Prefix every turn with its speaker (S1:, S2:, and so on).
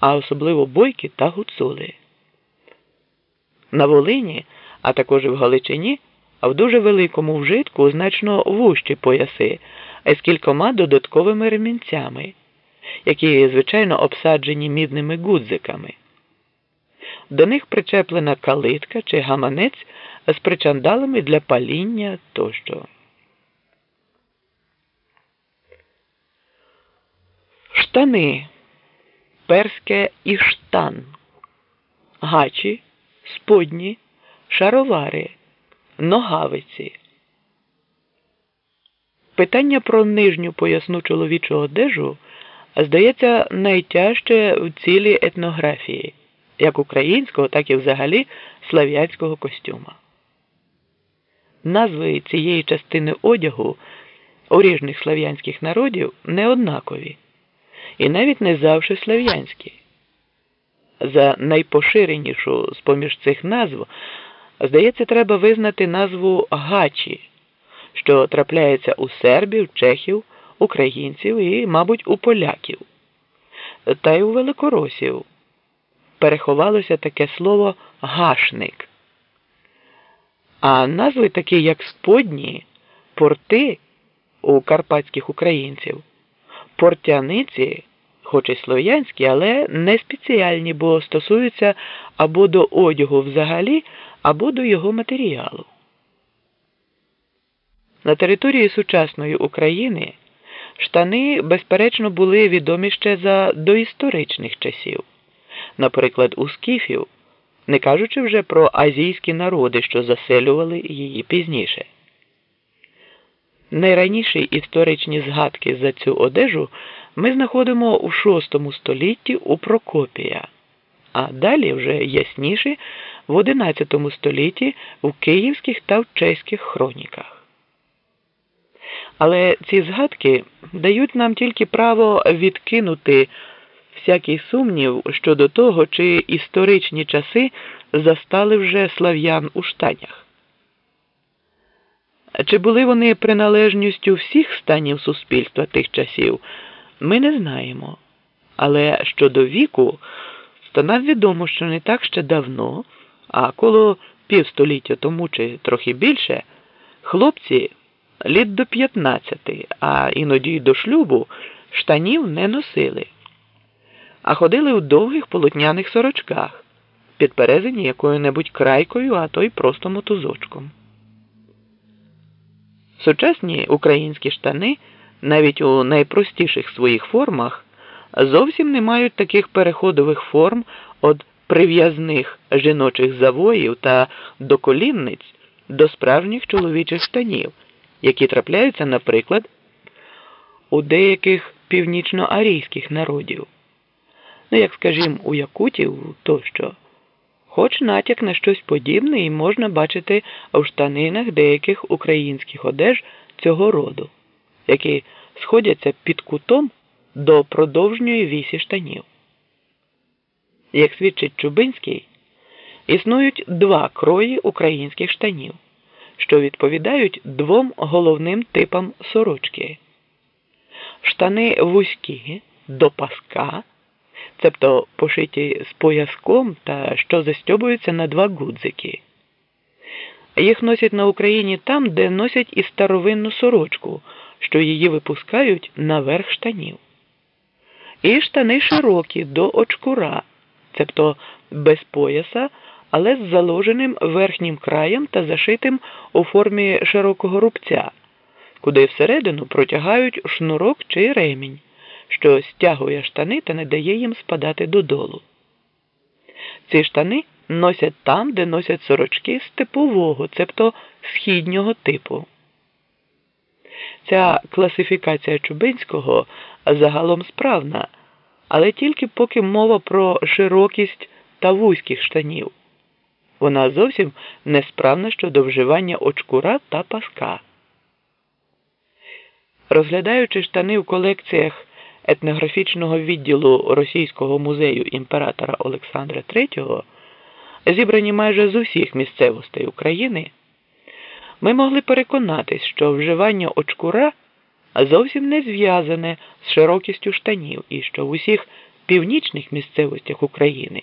S1: а особливо бойки та гуцули. На Волині, а також в Галичині, в дуже великому вжитку значно вущі пояси, з кількома додатковими ремінцями, які, звичайно, обсаджені мідними гудзиками. До них причеплена калитка чи гаманець з причандалами для паління тощо. Штани перське іштан, гачі, сподні, шаровари, ногавиці. Питання про нижню поясну чоловічу одежу здається найтяжче в цілій етнографії, як українського, так і взагалі слав'янського костюма. Назви цієї частини одягу у ріжних слав'янських народів не однакові і навіть не завжди слав'янські. За найпоширенішу з поміж цих назв, здається, треба визнати назву Гачі, що трапляється у сербів, чехів, українців і, мабуть, у поляків, та й у великоросів. Переховалося таке слово гашник. А назви такі, як сподні, порти у карпатських українців, портяниці хоч і слов'янські, але не спеціальні, бо стосуються або до одягу взагалі, або до його матеріалу. На території сучасної України штани, безперечно, були відомі ще за доісторичних часів, наприклад, у скіфів, не кажучи вже про азійські народи, що заселювали її пізніше. Найраніші історичні згадки за цю одежу ми знаходимо у VI столітті у Прокопія, а далі вже ясніші в XI столітті в київських та в чеських хроніках. Але ці згадки дають нам тільки право відкинути всякий сумнів щодо того, чи історичні часи застали вже слав'ян у штанях. Чи були вони приналежністю всіх станів суспільства тих часів? Ми не знаємо. Але щодо віку, то нам відомо, що не так ще давно, а коло півстоліття тому чи трохи більше, хлопці літ до 15, а іноді й до шлюбу штанів не носили, а ходили в довгих полотняних сорочках, підперезані якою-небудь крайкою, а то й просто мотузочком. Сучасні українські штани навіть у найпростіших своїх формах зовсім не мають таких переходових форм від прив'язних жіночих завоїв та доколінниць до справжніх чоловічих штанів, які трапляються, наприклад, у деяких північноарійських народів, ну, як скажімо, у якутів тощо. Хоч натяк на щось подібне і можна бачити в штанинах деяких українських одеж цього роду які сходяться під кутом до продовжньої вісі штанів. Як свідчить Чубинський, існують два крої українських штанів, що відповідають двом головним типам сорочки. Штани вузькі до паска, цебто пошиті з пояском та що застьобуються на два гудзики. Їх носять на Україні там, де носять і старовинну сорочку що її випускають наверх штанів. І штани широкі до очкура, цебто без пояса, але з заложеним верхнім краєм та зашитим у формі широкого рубця, куди всередину протягають шнурок чи ремінь, що стягує штани та не дає їм спадати додолу. Ці штани носять там, де носять сорочки степового, цебто східнього типу. Ця класифікація Чубинського загалом справна, але тільки поки мова про широкість та вузьких штанів. Вона зовсім несправна щодо вживання очкура та паска. Розглядаючи штани в колекціях етнографічного відділу Російського музею імператора Олександра III, зібрані майже з усіх місцевостей України ми могли переконатись, що вживання очкура зовсім не зв'язане з широкістю штанів і що в усіх північних місцевостях України